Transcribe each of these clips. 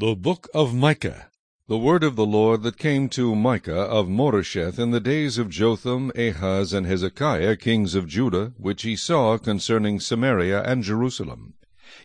The Book of Micah The word of the Lord that came to Micah of Moresheth in the days of Jotham, Ahaz, and Hezekiah, kings of Judah, which he saw concerning Samaria and Jerusalem.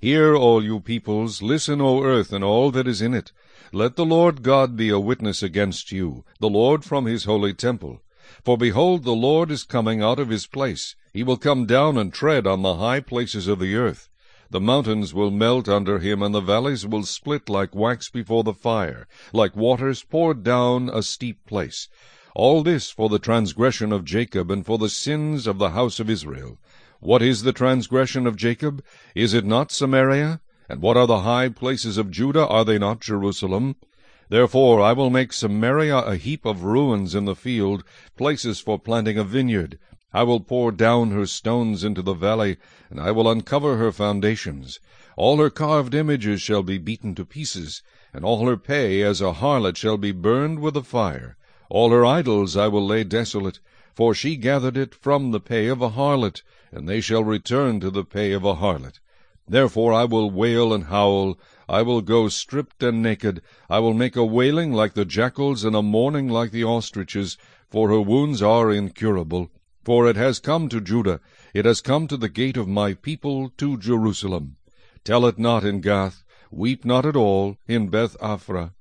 Hear, all you peoples, listen, O earth, and all that is in it. Let the Lord God be a witness against you, the Lord from his holy temple. For behold, the Lord is coming out of his place. He will come down and tread on the high places of the earth. The mountains will melt under him, and the valleys will split like wax before the fire, like waters poured down a steep place. All this for the transgression of Jacob, and for the sins of the house of Israel. What is the transgression of Jacob? Is it not Samaria? And what are the high places of Judah? Are they not Jerusalem? Therefore I will make Samaria a heap of ruins in the field, places for planting a vineyard. I will pour down her stones into the valley, and I will uncover her foundations. All her carved images shall be beaten to pieces, and all her pay as a harlot shall be burned with the fire. All her idols I will lay desolate, for she gathered it from the pay of a harlot, and they shall return to the pay of a harlot. Therefore I will wail and howl, I will go stripped and naked, I will make a wailing like the jackals, and a mourning like the ostriches, for her wounds are incurable. For it has come to Judah, it has come to the gate of my people, to Jerusalem. Tell it not in Gath, weep not at all in Beth Aphrah.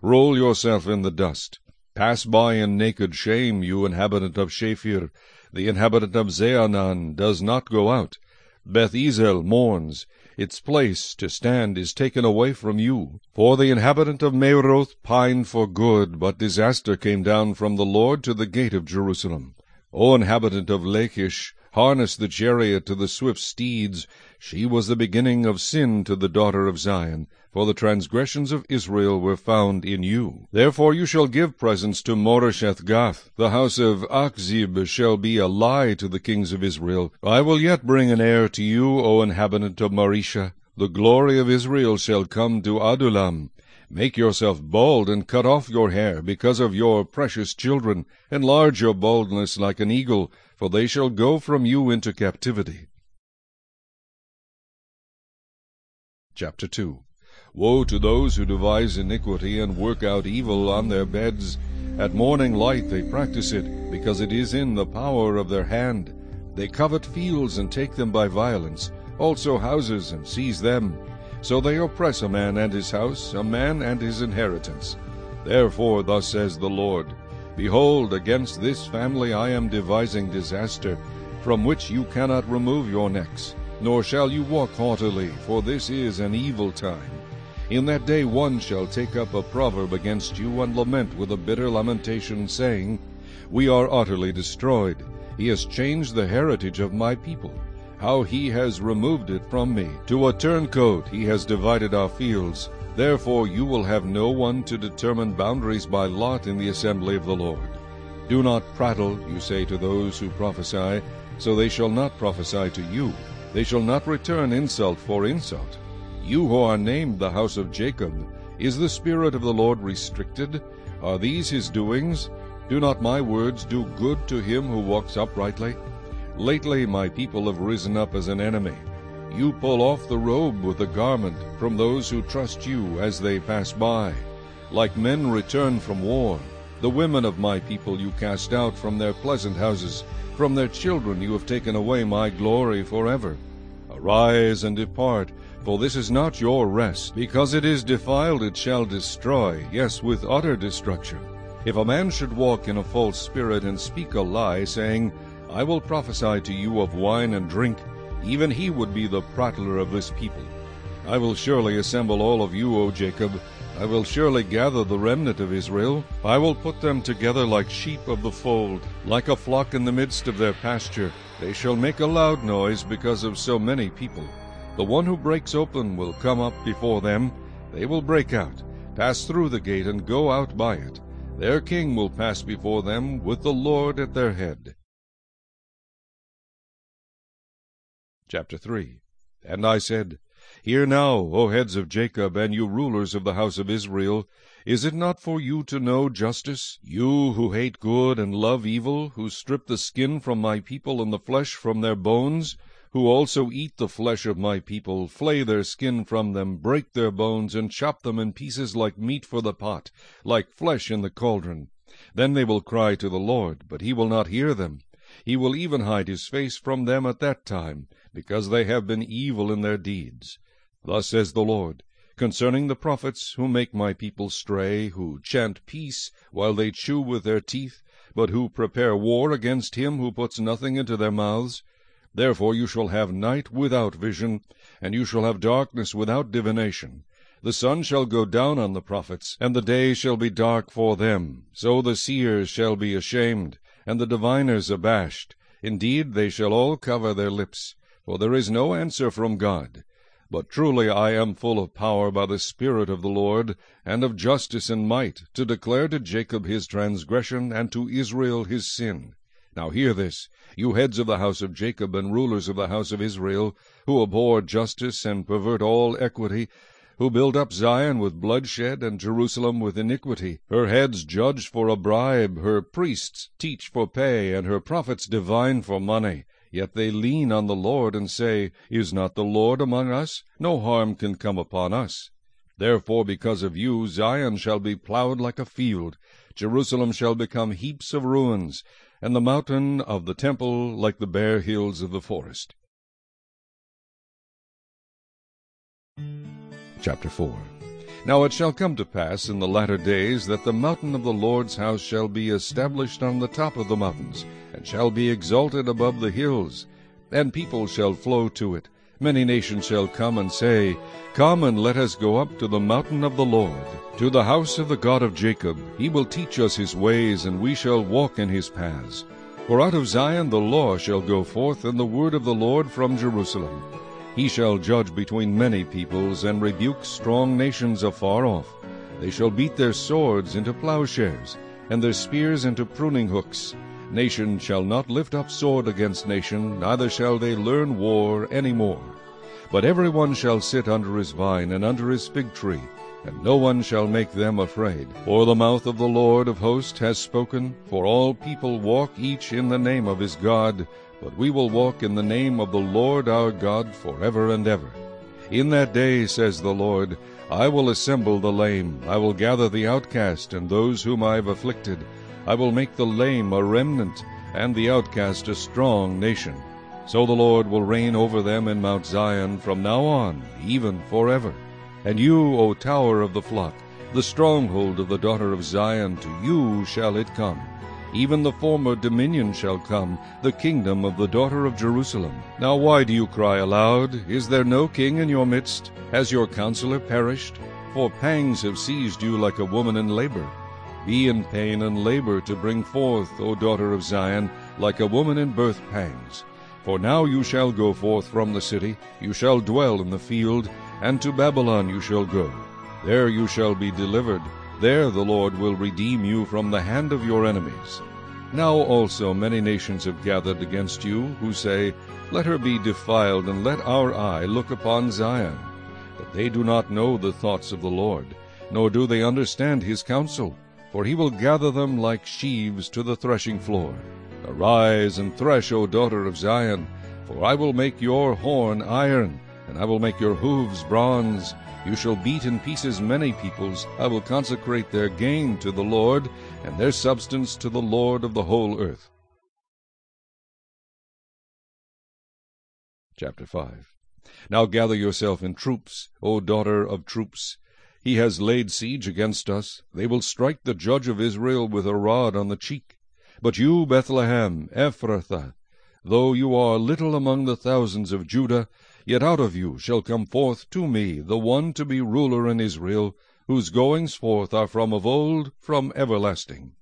Roll yourself in the dust. Pass by in naked shame, you inhabitant of Shaphir. The inhabitant of Zaanan does not go out. Beth Ezel mourns. Its place to stand is taken away from you. For the inhabitant of Maroth pined for good, but disaster came down from the Lord to the gate of Jerusalem. O inhabitant of Lachish, harness the chariot to the swift steeds. She was the beginning of sin to the daughter of Zion, for the transgressions of Israel were found in you. Therefore you shall give presents to Moresheth Gath. The house of Achzib shall be a lie to the kings of Israel. I will yet bring an heir to you, O inhabitant of Mareshah. The glory of Israel shall come to Adullam. Make yourself bald, and cut off your hair, because of your precious children. Enlarge your baldness like an eagle, for they shall go from you into captivity. Chapter 2 Woe to those who devise iniquity and work out evil on their beds. At morning light they practice it, because it is in the power of their hand. They covet fields and take them by violence, also houses and seize them. So they oppress a man and his house, a man and his inheritance. Therefore thus says the Lord, Behold, against this family I am devising disaster, from which you cannot remove your necks, nor shall you walk haughtily, for this is an evil time. In that day one shall take up a proverb against you, and lament with a bitter lamentation, saying, We are utterly destroyed. He has changed the heritage of my people how he has removed it from me. To a turncoat he has divided our fields. Therefore you will have no one to determine boundaries by lot in the assembly of the Lord. Do not prattle, you say to those who prophesy, so they shall not prophesy to you. They shall not return insult for insult. You who are named the house of Jacob, is the Spirit of the Lord restricted? Are these his doings? Do not my words do good to him who walks uprightly? Lately my people have risen up as an enemy. You pull off the robe with the garment from those who trust you as they pass by. Like men returned from war, the women of my people you cast out from their pleasant houses. From their children you have taken away my glory forever. Arise and depart, for this is not your rest. Because it is defiled it shall destroy, yes, with utter destruction. If a man should walk in a false spirit and speak a lie, saying, I will prophesy to you of wine and drink, even he would be the prattler of this people. I will surely assemble all of you, O Jacob. I will surely gather the remnant of Israel. I will put them together like sheep of the fold, like a flock in the midst of their pasture. They shall make a loud noise because of so many people. The one who breaks open will come up before them. They will break out, pass through the gate, and go out by it. Their king will pass before them with the Lord at their head. Chapter 3 And I said, Hear now, O heads of Jacob, and you rulers of the house of Israel, is it not for you to know justice? You who hate good and love evil, who strip the skin from my people and the flesh from their bones, who also eat the flesh of my people, flay their skin from them, break their bones, and chop them in pieces like meat for the pot, like flesh in the cauldron. Then they will cry to the Lord, but he will not hear them. He will even hide his face from them at that time, because they have been evil in their deeds. Thus says the Lord, concerning the prophets who make my people stray, who chant peace while they chew with their teeth, but who prepare war against him who puts nothing into their mouths. Therefore you shall have night without vision, and you shall have darkness without divination. The sun shall go down on the prophets, and the day shall be dark for them. So the seers shall be ashamed, and the diviners abashed. Indeed, they shall all cover their lips, for there is no answer from God. But truly I am full of power by the Spirit of the Lord, and of justice and might, to declare to Jacob his transgression, and to Israel his sin. Now hear this, you heads of the house of Jacob, and rulers of the house of Israel, who abhor justice, and pervert all equity, who build up Zion with bloodshed, and Jerusalem with iniquity. Her heads judge for a bribe, her priests teach for pay, and her prophets divine for money. Yet they lean on the Lord, and say, Is not the Lord among us? No harm can come upon us. Therefore, because of you, Zion shall be plowed like a field, Jerusalem shall become heaps of ruins, and the mountain of the temple like the bare hills of the forest. Chapter 4 Now it shall come to pass in the latter days that the mountain of the Lord's house shall be established on the top of the mountains, and shall be exalted above the hills, and people shall flow to it. Many nations shall come and say, Come and let us go up to the mountain of the Lord, to the house of the God of Jacob. He will teach us his ways, and we shall walk in his paths. For out of Zion the law shall go forth, and the word of the Lord from Jerusalem. He shall judge between many peoples, and rebuke strong nations afar off. They shall beat their swords into plowshares, and their spears into pruning hooks. Nation shall not lift up sword against nation, neither shall they learn war any more. But every one shall sit under his vine and under his fig tree, and no one shall make them afraid. For the mouth of the Lord of hosts has spoken, for all people walk each in the name of his God, but we will walk in the name of the Lord our God forever and ever. In that day, says the Lord, I will assemble the lame, I will gather the outcast and those whom I have afflicted. I will make the lame a remnant, and the outcast a strong nation. So the Lord will reign over them in Mount Zion from now on, even forever. And you, O tower of the flock, the stronghold of the daughter of Zion, to you shall it come. Even the former dominion shall come, the kingdom of the daughter of Jerusalem. Now why do you cry aloud? Is there no king in your midst? Has your counselor perished? For pangs have seized you like a woman in labor. Be in pain and labor to bring forth, O daughter of Zion, like a woman in birth pangs. For now you shall go forth from the city, you shall dwell in the field, and to Babylon you shall go. There you shall be delivered. There the Lord will redeem you from the hand of your enemies. Now also many nations have gathered against you, who say, Let her be defiled, and let our eye look upon Zion. But they do not know the thoughts of the Lord, nor do they understand his counsel. For he will gather them like sheaves to the threshing floor. Arise and thresh, O daughter of Zion, for I will make your horn iron, and I will make your hoofs bronze. You shall beat in pieces many peoples. I will consecrate their gain to the Lord, and their substance to the Lord of the whole earth. Chapter 5 Now gather yourself in troops, O daughter of troops. He has laid siege against us. They will strike the judge of Israel with a rod on the cheek. But you, Bethlehem, Ephrathah, though you are little among the thousands of Judah, yet out of you shall come forth to me the one to be ruler in Israel, whose goings forth are from of old, from everlasting.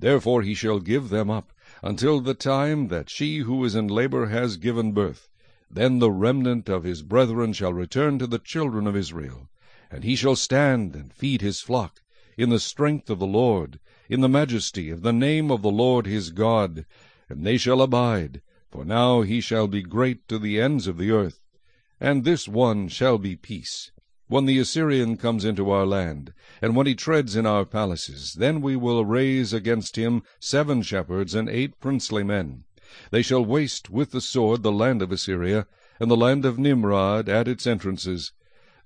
Therefore he shall give them up, until the time that she who is in labor has given birth. Then the remnant of his brethren shall return to the children of Israel. And he shall stand and feed his flock, in the strength of the Lord, in the majesty of the name of the Lord his God, and they shall abide, for now he shall be great to the ends of the earth. And this one shall be peace. When the Assyrian comes into our land, and when he treads in our palaces, then we will raise against him seven shepherds and eight princely men. They shall waste with the sword the land of Assyria, and the land of Nimrod at its entrances.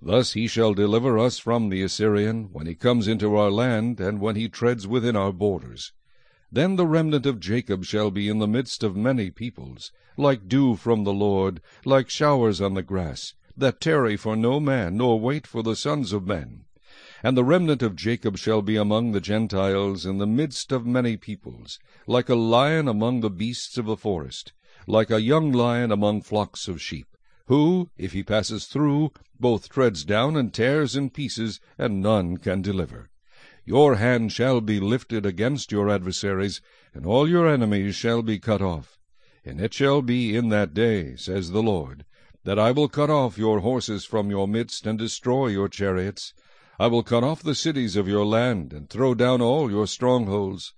Thus he shall deliver us from the Assyrian, when he comes into our land, and when he treads within our borders. Then the remnant of Jacob shall be in the midst of many peoples, like dew from the Lord, like showers on the grass, that tarry for no man, nor wait for the sons of men. And the remnant of Jacob shall be among the Gentiles, in the midst of many peoples, like a lion among the beasts of the forest, like a young lion among flocks of sheep who, if he passes through, both treads down and tears in pieces, and none can deliver. Your hand shall be lifted against your adversaries, and all your enemies shall be cut off. And it shall be in that day, says the Lord, that I will cut off your horses from your midst, and destroy your chariots. I will cut off the cities of your land, and throw down all your strongholds.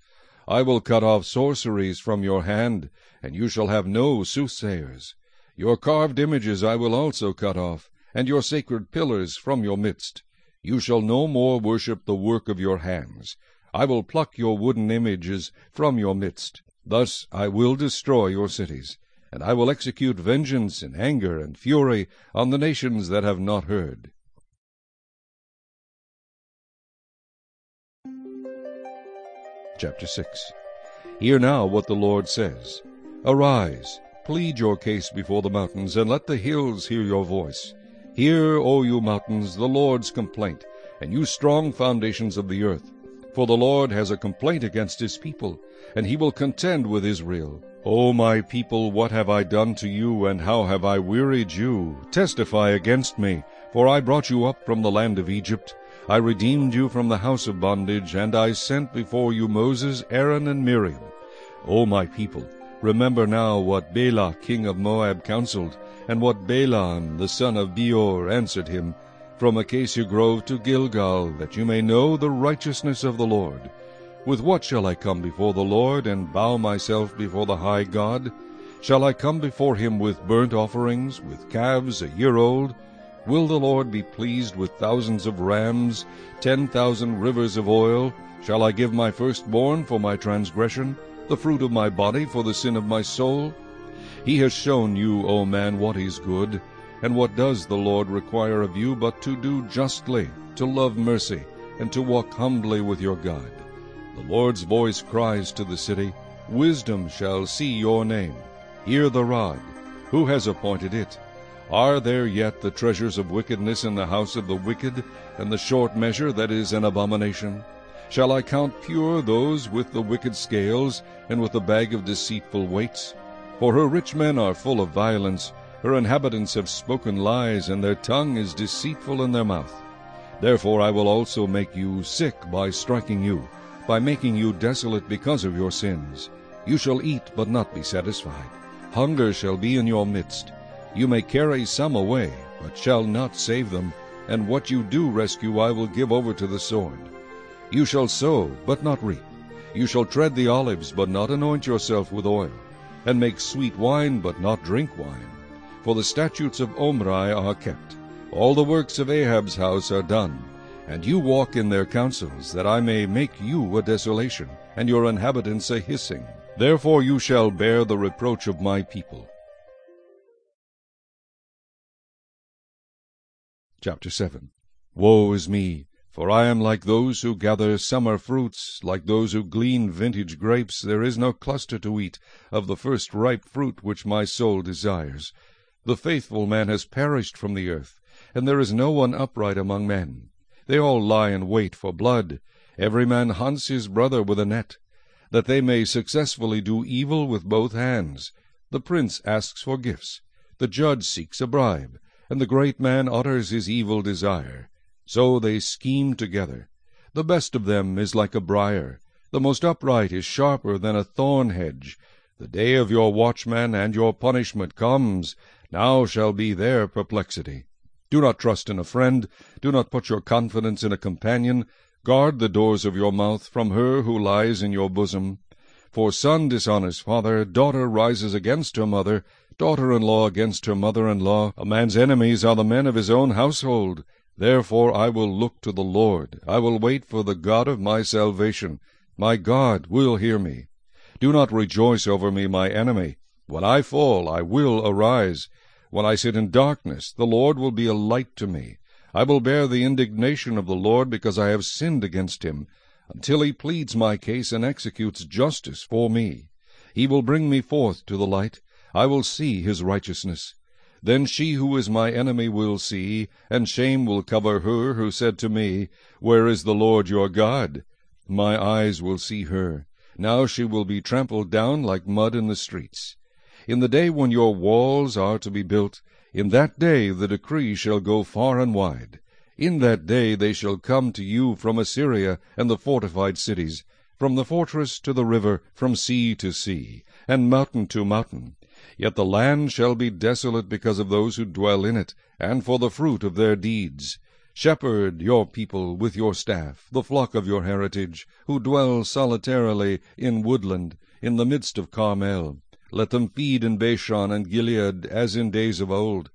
I will cut off sorceries from your hand, and you shall have no soothsayers. Your carved images I will also cut off, and your sacred pillars from your midst. You shall no more worship the work of your hands. I will pluck your wooden images from your midst. Thus I will destroy your cities, and I will execute vengeance in anger and fury on the nations that have not heard. Chapter 6 Hear now what the Lord says. Arise, Plead your case before the mountains, and let the hills hear your voice. Hear, O you mountains, the Lord's complaint, and you strong foundations of the earth. For the Lord has a complaint against his people, and he will contend with Israel. O my people, what have I done to you, and how have I wearied you? Testify against me, for I brought you up from the land of Egypt. I redeemed you from the house of bondage, and I sent before you Moses, Aaron, and Miriam. O my people, Remember now what Balak king of Moab counseled, and what Balaam the son of Beor answered him, From Acacia Grove to Gilgal, that you may know the righteousness of the Lord. With what shall I come before the Lord, and bow myself before the high God? Shall I come before him with burnt offerings, with calves a year old? Will the Lord be pleased with thousands of rams, ten thousand rivers of oil? Shall I give my firstborn for my transgression? the fruit of my body for the sin of my soul? He has shown you, O man, what is good. And what does the Lord require of you but to do justly, to love mercy, and to walk humbly with your God? The Lord's voice cries to the city, Wisdom shall see your name. Hear the rod. Who has appointed it? Are there yet the treasures of wickedness in the house of the wicked, and the short measure that is an abomination? Shall I count pure those with the wicked scales, and with the bag of deceitful weights? For her rich men are full of violence, her inhabitants have spoken lies, and their tongue is deceitful in their mouth. Therefore I will also make you sick by striking you, by making you desolate because of your sins. You shall eat, but not be satisfied. Hunger shall be in your midst. You may carry some away, but shall not save them, and what you do rescue I will give over to the sword. You shall sow, but not reap. You shall tread the olives, but not anoint yourself with oil, and make sweet wine, but not drink wine. For the statutes of Omri are kept. All the works of Ahab's house are done. And you walk in their counsels, that I may make you a desolation, and your inhabitants a hissing. Therefore you shall bear the reproach of my people. Chapter 7 Woe is me! For I am like those who gather summer fruits, like those who glean vintage grapes. There is no cluster to eat of the first ripe fruit which my soul desires. The faithful man has perished from the earth, and there is no one upright among men. They all lie in wait for blood. Every man hunts his brother with a net, that they may successfully do evil with both hands. The prince asks for gifts, the judge seeks a bribe, and the great man utters his evil desire. So they scheme together. The best of them is like a briar, The most upright is sharper than a thorn hedge. The day of your watchman and your punishment comes. Now shall be their perplexity. Do not trust in a friend. Do not put your confidence in a companion. Guard the doors of your mouth from her who lies in your bosom. For son dishonors father, daughter rises against her mother, daughter-in-law against her mother-in-law. A man's enemies are the men of his own household. Therefore I will look to the Lord. I will wait for the God of my salvation. My God will hear me. Do not rejoice over me, my enemy. When I fall, I will arise. When I sit in darkness, the Lord will be a light to me. I will bear the indignation of the Lord because I have sinned against him, until he pleads my case and executes justice for me. He will bring me forth to the light. I will see his righteousness. Then she who is my enemy will see, and shame will cover her who said to me, Where is the Lord your God? My eyes will see her. Now she will be trampled down like mud in the streets. In the day when your walls are to be built, in that day the decree shall go far and wide. In that day they shall come to you from Assyria and the fortified cities, from the fortress to the river, from sea to sea, and mountain to mountain. Yet the land shall be desolate because of those who dwell in it, and for the fruit of their deeds. Shepherd your people with your staff, the flock of your heritage, who dwell solitarily in woodland, in the midst of Carmel. Let them feed in Bashan and Gilead as in days of old.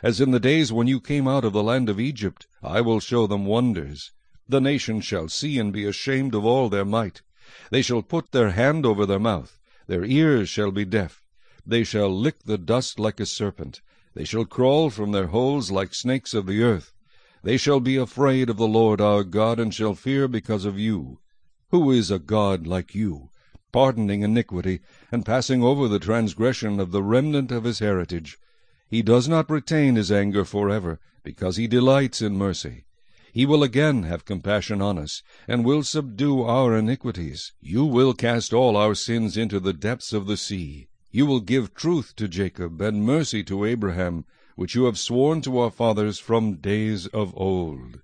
As in the days when you came out of the land of Egypt, I will show them wonders. The nations shall see and be ashamed of all their might. They shall put their hand over their mouth, their ears shall be deaf. They shall lick the dust like a serpent. They shall crawl from their holes like snakes of the earth. They shall be afraid of the Lord our God, and shall fear because of you. Who is a God like you, pardoning iniquity, and passing over the transgression of the remnant of his heritage? He does not retain his anger forever, because he delights in mercy. He will again have compassion on us, and will subdue our iniquities. You will cast all our sins into the depths of the sea. You will give truth to Jacob, and mercy to Abraham, which you have sworn to our fathers from days of old.